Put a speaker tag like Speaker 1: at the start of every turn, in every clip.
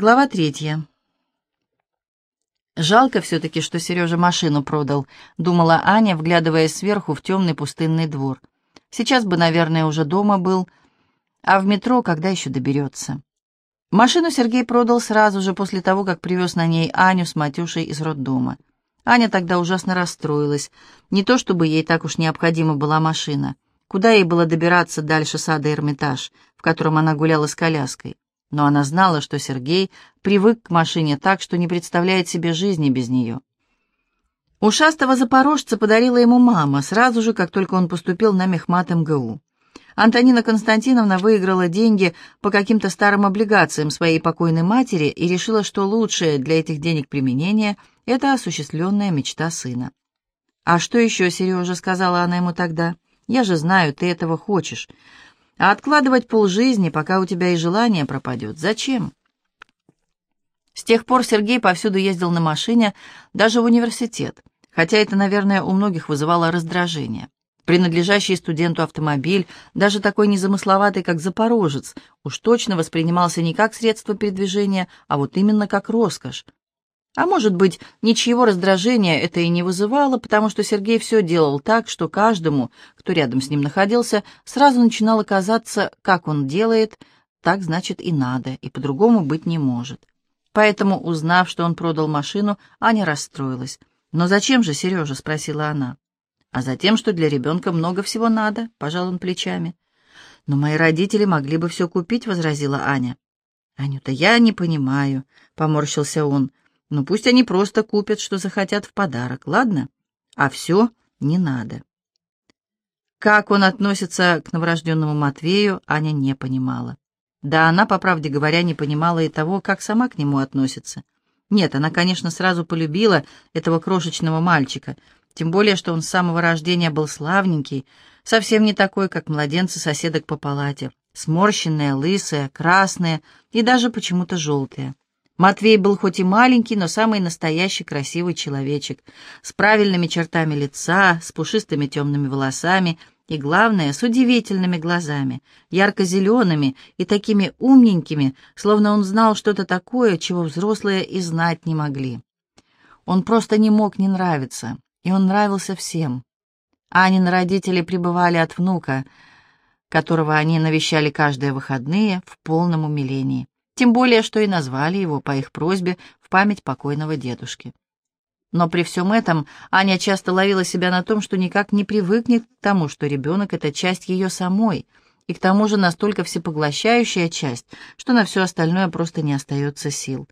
Speaker 1: Глава третья. «Жалко все-таки, что Сережа машину продал», — думала Аня, вглядываясь сверху в темный пустынный двор. «Сейчас бы, наверное, уже дома был, а в метро когда еще доберется?» Машину Сергей продал сразу же после того, как привез на ней Аню с Матюшей из роддома. Аня тогда ужасно расстроилась. Не то чтобы ей так уж необходима была машина. Куда ей было добираться дальше сада Эрмитаж, в котором она гуляла с коляской? Но она знала, что Сергей привык к машине так, что не представляет себе жизни без нее. Ушастого запорожца подарила ему мама, сразу же, как только он поступил на мехмат МГУ. Антонина Константиновна выиграла деньги по каким-то старым облигациям своей покойной матери и решила, что лучшее для этих денег применение — это осуществленная мечта сына. «А что еще, Сережа?» — сказала она ему тогда. «Я же знаю, ты этого хочешь. А откладывать полжизни, пока у тебя и желание пропадет, зачем? С тех пор Сергей повсюду ездил на машине, даже в университет, хотя это, наверное, у многих вызывало раздражение. Принадлежащий студенту автомобиль, даже такой незамысловатый, как «Запорожец», уж точно воспринимался не как средство передвижения, а вот именно как роскошь, а может быть, ничего раздражения это и не вызывало, потому что Сергей все делал так, что каждому, кто рядом с ним находился, сразу начинало казаться, как он делает, так значит и надо, и по-другому быть не может. Поэтому, узнав, что он продал машину, Аня расстроилась. «Но зачем же, Сережа?» — спросила она. «А затем, что для ребенка много всего надо», — пожал он плечами. «Но мои родители могли бы все купить», — возразила Аня. «Анюта, я не понимаю», — поморщился он. Ну, пусть они просто купят, что захотят в подарок, ладно? А все не надо. Как он относится к новорожденному Матвею, Аня не понимала. Да она, по правде говоря, не понимала и того, как сама к нему относится. Нет, она, конечно, сразу полюбила этого крошечного мальчика, тем более, что он с самого рождения был славненький, совсем не такой, как младенцы соседок по палате, сморщенные, лысые, красные и даже почему-то желтые. Матвей был хоть и маленький, но самый настоящий красивый человечек, с правильными чертами лица, с пушистыми темными волосами и, главное, с удивительными глазами, ярко-зелеными и такими умненькими, словно он знал что-то такое, чего взрослые и знать не могли. Он просто не мог не нравиться, и он нравился всем. Анин родители пребывали от внука, которого они навещали каждые выходные в полном умилении. Тем более, что и назвали его по их просьбе в память покойного дедушки. Но при всем этом Аня часто ловила себя на том, что никак не привыкнет к тому, что ребенок — это часть ее самой, и к тому же настолько всепоглощающая часть, что на все остальное просто не остается сил.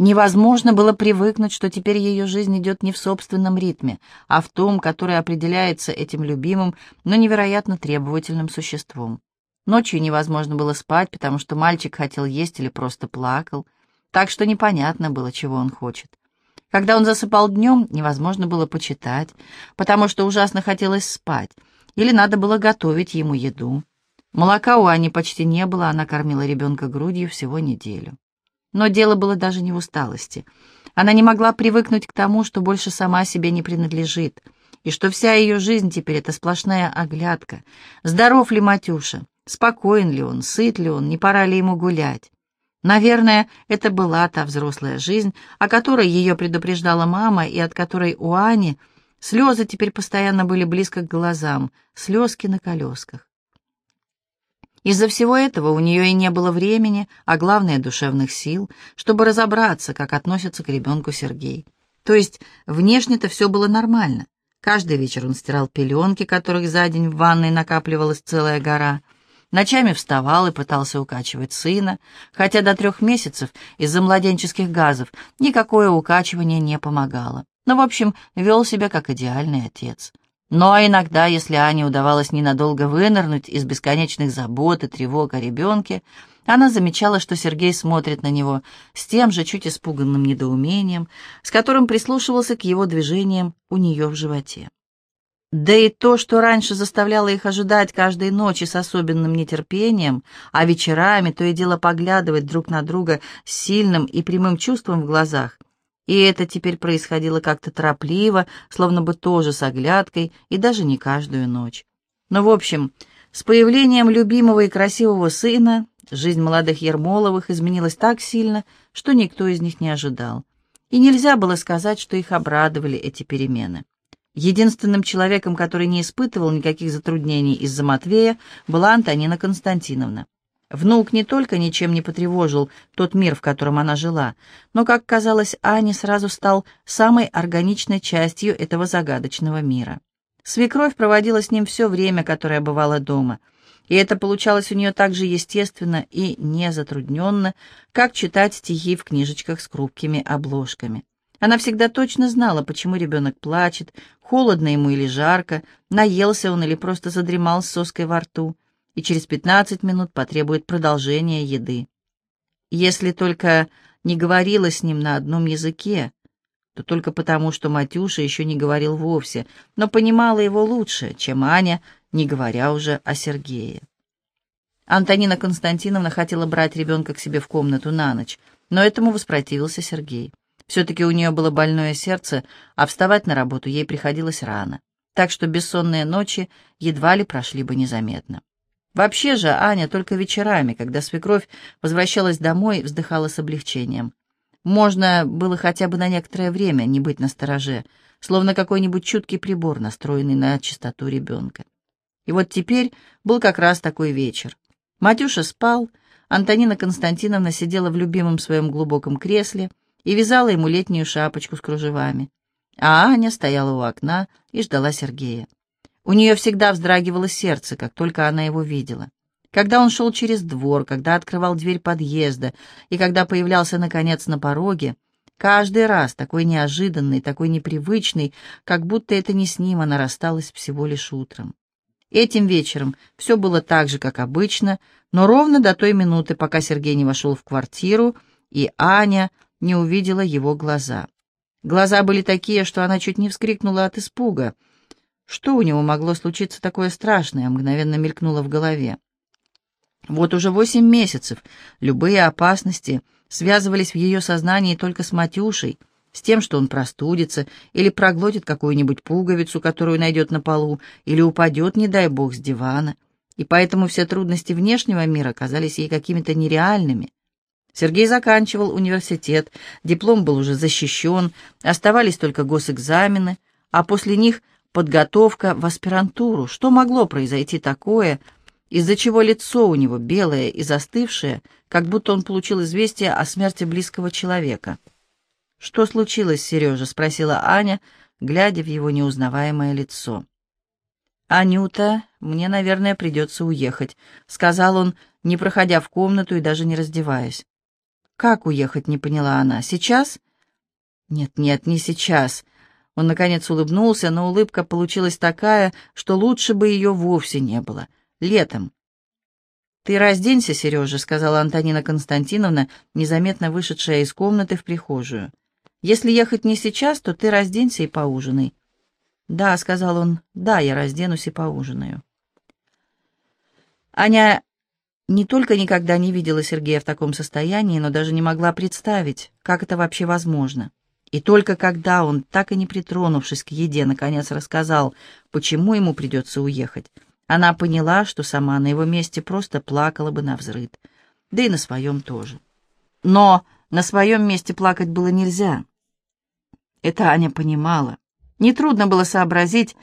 Speaker 1: Невозможно было привыкнуть, что теперь ее жизнь идет не в собственном ритме, а в том, который определяется этим любимым, но невероятно требовательным существом. Ночью невозможно было спать, потому что мальчик хотел есть или просто плакал, так что непонятно было, чего он хочет. Когда он засыпал днем, невозможно было почитать, потому что ужасно хотелось спать, или надо было готовить ему еду. Молока у Ани почти не было, она кормила ребенка грудью всего неделю. Но дело было даже не в усталости. Она не могла привыкнуть к тому, что больше сама себе не принадлежит, и что вся ее жизнь теперь — это сплошная оглядка. Здоров ли Матюша? Спокоен ли он, сыт ли он, не пора ли ему гулять? Наверное, это была та взрослая жизнь, о которой ее предупреждала мама, и от которой у Ани слезы теперь постоянно были близко к глазам, слезки на колесках. Из-за всего этого у нее и не было времени, а главное — душевных сил, чтобы разобраться, как относится к ребенку Сергей. То есть внешне-то все было нормально. Каждый вечер он стирал пеленки, которых за день в ванной накапливалась целая гора — Ночами вставал и пытался укачивать сына, хотя до трех месяцев из-за младенческих газов никакое укачивание не помогало. Но, в общем, вел себя как идеальный отец. Но иногда, если Ане удавалось ненадолго вынырнуть из бесконечных забот и тревог о ребенке, она замечала, что Сергей смотрит на него с тем же чуть испуганным недоумением, с которым прислушивался к его движениям у нее в животе. Да и то, что раньше заставляло их ожидать каждой ночи с особенным нетерпением, а вечерами то и дело поглядывать друг на друга с сильным и прямым чувством в глазах, и это теперь происходило как-то торопливо, словно бы тоже с оглядкой, и даже не каждую ночь. Но, в общем, с появлением любимого и красивого сына Жизнь молодых Ермоловых изменилась так сильно, что никто из них не ожидал. И нельзя было сказать, что их обрадовали эти перемены. Единственным человеком, который не испытывал никаких затруднений из-за Матвея, была Антонина Константиновна. Внук не только ничем не потревожил тот мир, в котором она жила, но, как казалось, Ане сразу стал самой органичной частью этого загадочного мира. Свекровь проводила с ним все время, которое бывало дома, и это получалось у нее так же естественно и незатрудненно, как читать стихи в книжечках с хрупкими обложками. Она всегда точно знала, почему ребенок плачет, холодно ему или жарко, наелся он или просто задремал с соской во рту, и через 15 минут потребует продолжения еды. Если только не говорила с ним на одном языке, то только потому, что Матюша еще не говорил вовсе, но понимала его лучше, чем Аня, не говоря уже о Сергее. Антонина Константиновна хотела брать ребенка к себе в комнату на ночь, но этому воспротивился Сергей. Все-таки у нее было больное сердце, а вставать на работу ей приходилось рано, так что бессонные ночи едва ли прошли бы незаметно. Вообще же Аня только вечерами, когда свекровь возвращалась домой, вздыхала с облегчением. Можно было хотя бы на некоторое время не быть настороже, словно какой-нибудь чуткий прибор, настроенный на чистоту ребенка. И вот теперь был как раз такой вечер. Матюша спал, Антонина Константиновна сидела в любимом своем глубоком кресле — и вязала ему летнюю шапочку с кружевами. А Аня стояла у окна и ждала Сергея. У нее всегда вздрагивало сердце, как только она его видела. Когда он шел через двор, когда открывал дверь подъезда и когда появлялся, наконец, на пороге, каждый раз такой неожиданный, такой непривычный, как будто это не с ним она рассталась всего лишь утром. Этим вечером все было так же, как обычно, но ровно до той минуты, пока Сергей не вошел в квартиру, и Аня не увидела его глаза. Глаза были такие, что она чуть не вскрикнула от испуга. Что у него могло случиться такое страшное, мгновенно мелькнуло в голове. Вот уже восемь месяцев любые опасности связывались в ее сознании только с Матюшей, с тем, что он простудится или проглотит какую-нибудь пуговицу, которую найдет на полу, или упадет, не дай бог, с дивана. И поэтому все трудности внешнего мира казались ей какими-то нереальными. Сергей заканчивал университет, диплом был уже защищен, оставались только госэкзамены, а после них подготовка в аспирантуру. Что могло произойти такое, из-за чего лицо у него белое и застывшее, как будто он получил известие о смерти близкого человека? «Что случилось, Сережа?» — спросила Аня, глядя в его неузнаваемое лицо. «Анюта, мне, наверное, придется уехать», — сказал он, не проходя в комнату и даже не раздеваясь. «Как уехать?» — не поняла она. «Сейчас?» «Нет, нет, не сейчас». Он, наконец, улыбнулся, но улыбка получилась такая, что лучше бы ее вовсе не было. Летом. «Ты разденься, Сережа», — сказала Антонина Константиновна, незаметно вышедшая из комнаты в прихожую. «Если ехать не сейчас, то ты разденься и поужинай». «Да», — сказал он, — «да, я разденусь и поужинаю». Аня не только никогда не видела Сергея в таком состоянии, но даже не могла представить, как это вообще возможно. И только когда он, так и не притронувшись к еде, наконец рассказал, почему ему придется уехать, она поняла, что сама на его месте просто плакала бы на взрыд, да и на своем тоже. Но на своем месте плакать было нельзя. Это Аня понимала. Нетрудно было сообразить,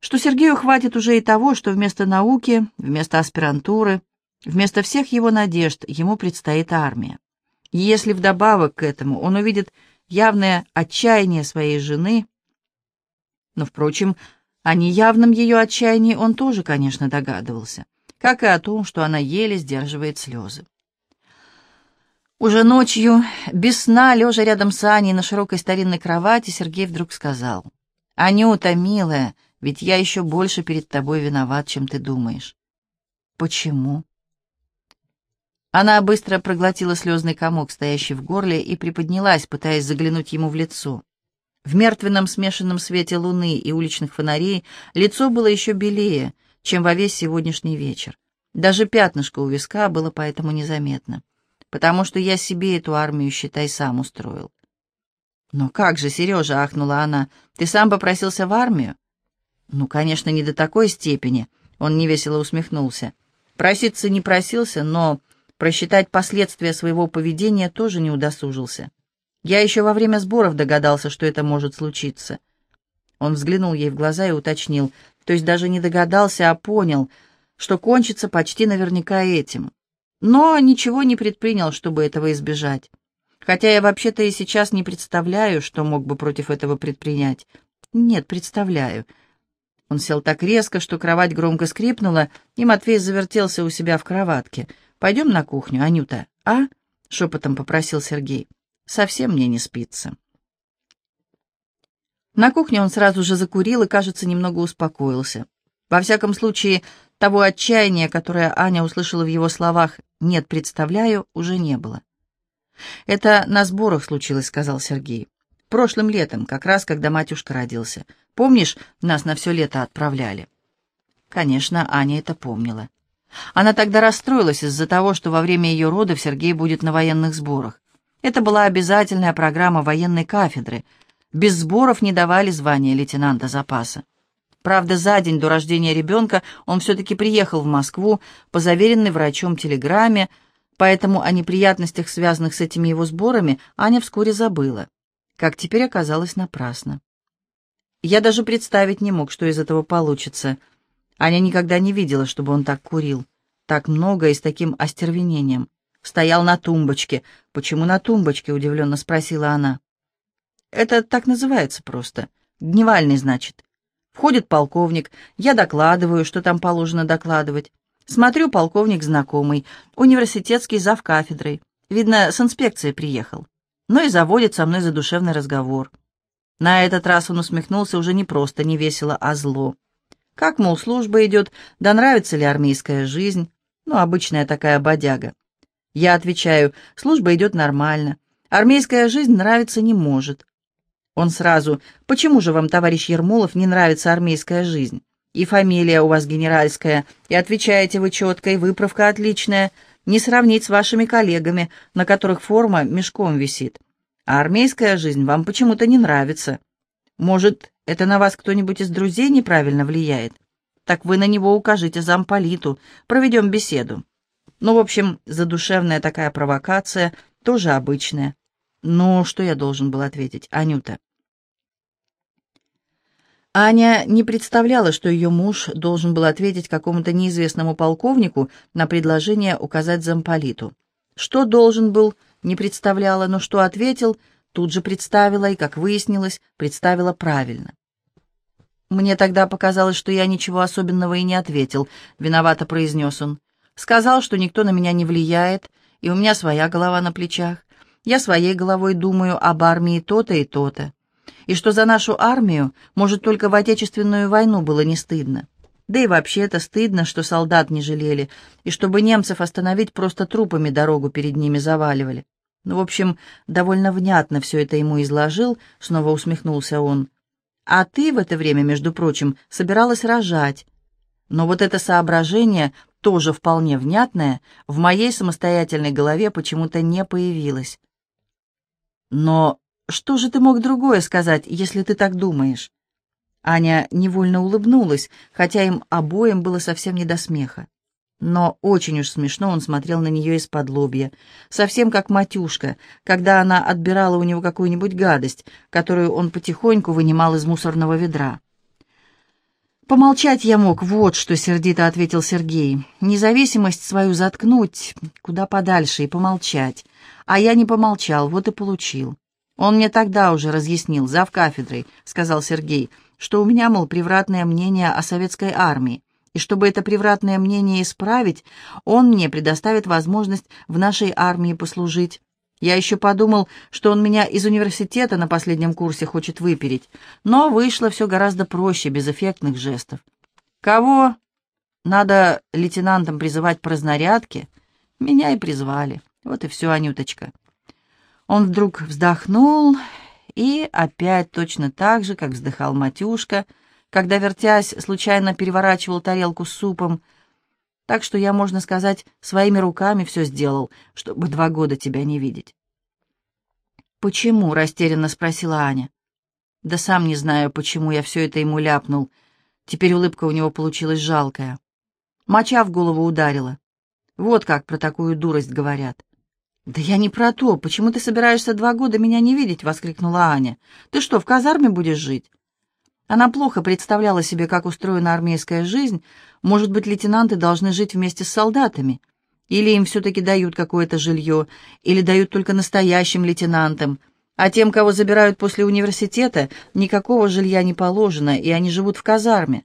Speaker 1: что Сергею хватит уже и того, что вместо науки, вместо аспирантуры — Вместо всех его надежд ему предстоит армия. И если вдобавок к этому он увидит явное отчаяние своей жены, но, впрочем, о неявном ее отчаянии он тоже, конечно, догадывался, как и о том, что она еле сдерживает слезы. Уже ночью, без сна, лежа рядом с Аней на широкой старинной кровати, Сергей вдруг сказал, «Анюта, милая, ведь я еще больше перед тобой виноват, чем ты думаешь». «Почему?» Она быстро проглотила слезный комок, стоящий в горле, и приподнялась, пытаясь заглянуть ему в лицо. В мертвенном смешанном свете луны и уличных фонарей лицо было еще белее, чем во весь сегодняшний вечер. Даже пятнышко у виска было поэтому незаметно. Потому что я себе эту армию, считай, сам устроил. «Но как же, Сережа!» — ахнула она. «Ты сам попросился в армию?» «Ну, конечно, не до такой степени», — он невесело усмехнулся. Проситься не просился, но просчитать последствия своего поведения тоже не удосужился. Я еще во время сборов догадался, что это может случиться. Он взглянул ей в глаза и уточнил, то есть даже не догадался, а понял, что кончится почти наверняка этим. Но ничего не предпринял, чтобы этого избежать. Хотя я вообще-то и сейчас не представляю, что мог бы против этого предпринять. Нет, представляю. Он сел так резко, что кровать громко скрипнула, и Матвей завертелся у себя в кроватке. «Пойдем на кухню, Анюта, а?» — шепотом попросил Сергей. «Совсем мне не спится». На кухне он сразу же закурил и, кажется, немного успокоился. Во всяком случае, того отчаяния, которое Аня услышала в его словах «нет, представляю», уже не было. «Это на сборах случилось», — сказал Сергей. «Прошлым летом, как раз когда матюшка родился. Помнишь, нас на все лето отправляли?» Конечно, Аня это помнила. Она тогда расстроилась из-за того, что во время ее родов Сергей будет на военных сборах. Это была обязательная программа военной кафедры. Без сборов не давали звания лейтенанта запаса. Правда, за день до рождения ребенка он все-таки приехал в Москву по заверенной врачом телеграмме, поэтому о неприятностях, связанных с этими его сборами, Аня вскоре забыла. Как теперь оказалось напрасно. Я даже представить не мог, что из этого получится. Аня никогда не видела, чтобы он так курил. Так много и с таким остервенением. Стоял на тумбочке. «Почему на тумбочке?» — удивленно спросила она. «Это так называется просто. Дневальный, значит. Входит полковник, я докладываю, что там положено докладывать. Смотрю, полковник знакомый, университетский зав кафедрой. Видно, с инспекцией приехал. Ну и заводит со мной задушевный разговор. На этот раз он усмехнулся уже не просто не весело, а зло. Как, мол, служба идет, да нравится ли армейская жизнь? Ну, обычная такая бодяга. Я отвечаю, служба идет нормально. Армейская жизнь нравиться не может. Он сразу, почему же вам, товарищ Ермолов, не нравится армейская жизнь? И фамилия у вас генеральская, и отвечаете вы четко, и выправка отличная, не сравнить с вашими коллегами, на которых форма мешком висит. А армейская жизнь вам почему-то не нравится. Может, это на вас кто-нибудь из друзей неправильно влияет? Так вы на него укажите замполиту, проведем беседу. Ну, в общем, задушевная такая провокация, тоже обычная. Ну, что я должен был ответить, Анюта? Аня не представляла, что ее муж должен был ответить какому-то неизвестному полковнику на предложение указать замполиту. Что должен был, не представляла, но что ответил, тут же представила и, как выяснилось, представила правильно. «Мне тогда показалось, что я ничего особенного и не ответил», — виновато произнес он. «Сказал, что никто на меня не влияет, и у меня своя голова на плечах. Я своей головой думаю об армии то-то и то-то. И что за нашу армию, может, только в Отечественную войну было не стыдно. Да и вообще это стыдно, что солдат не жалели, и чтобы немцев остановить, просто трупами дорогу перед ними заваливали. Ну, в общем, довольно внятно все это ему изложил, снова усмехнулся он. А ты в это время, между прочим, собиралась рожать. Но вот это соображение, тоже вполне внятное, в моей самостоятельной голове почему-то не появилось. Но что же ты мог другое сказать, если ты так думаешь? Аня невольно улыбнулась, хотя им обоим было совсем не до смеха. Но очень уж смешно он смотрел на нее из-под лобья, совсем как матюшка, когда она отбирала у него какую-нибудь гадость, которую он потихоньку вынимал из мусорного ведра. «Помолчать я мог, вот что сердито ответил Сергей. Независимость свою заткнуть куда подальше и помолчать. А я не помолчал, вот и получил. Он мне тогда уже разъяснил, зав кафедрой, сказал Сергей, что у меня, мол, превратное мнение о советской армии, и чтобы это превратное мнение исправить, он мне предоставит возможность в нашей армии послужить. Я еще подумал, что он меня из университета на последнем курсе хочет выпереть, но вышло все гораздо проще, без эффектных жестов. Кого надо лейтенантом призывать по разнарядке? Меня и призвали. Вот и все, Анюточка. Он вдруг вздохнул и опять точно так же, как вздыхал Матюшка, когда, вертясь, случайно переворачивал тарелку с супом. Так что я, можно сказать, своими руками все сделал, чтобы два года тебя не видеть. «Почему?» — растерянно спросила Аня. «Да сам не знаю, почему я все это ему ляпнул. Теперь улыбка у него получилась жалкая. Моча в голову ударила. Вот как про такую дурость говорят. «Да я не про то. Почему ты собираешься два года меня не видеть?» — воскликнула Аня. «Ты что, в казарме будешь жить?» Она плохо представляла себе, как устроена армейская жизнь. Может быть, лейтенанты должны жить вместе с солдатами. Или им все-таки дают какое-то жилье, или дают только настоящим лейтенантам. А тем, кого забирают после университета, никакого жилья не положено, и они живут в казарме.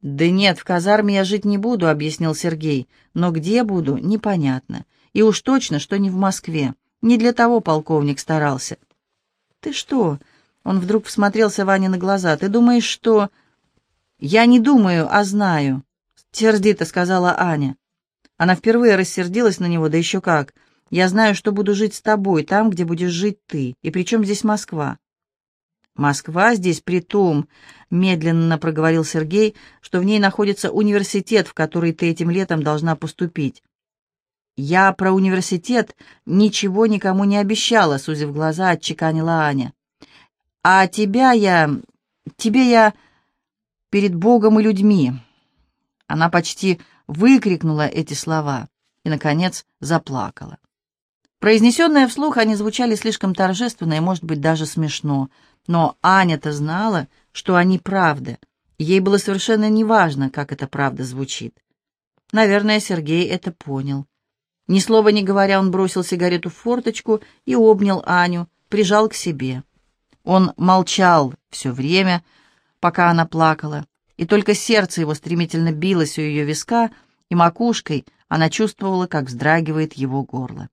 Speaker 1: «Да нет, в казарме я жить не буду», — объяснил Сергей. «Но где буду, непонятно. И уж точно, что не в Москве. Не для того полковник старался». «Ты что?» — он вдруг всмотрелся Ване на глаза. «Ты думаешь, что...» «Я не думаю, а знаю», — сердито сказала Аня. Она впервые рассердилась на него, да еще как. «Я знаю, что буду жить с тобой, там, где будешь жить ты. И при чем здесь Москва?» «Москва здесь при том», — медленно проговорил Сергей, «что в ней находится университет, в который ты этим летом должна поступить». «Я про университет ничего никому не обещала», — сузив глаза, отчеканила Аня. «А тебя я... тебе я перед Богом и людьми». Она почти выкрикнула эти слова и, наконец, заплакала. Произнесенные вслух они звучали слишком торжественно и, может быть, даже смешно — но Аня-то знала, что они правда. Ей было совершенно неважно, как эта правда звучит. Наверное, Сергей это понял. Ни слова не говоря, он бросил сигарету в форточку и обнял Аню, прижал к себе. Он молчал все время, пока она плакала, и только сердце его стремительно билось у ее виска, и макушкой она чувствовала, как вздрагивает его горло.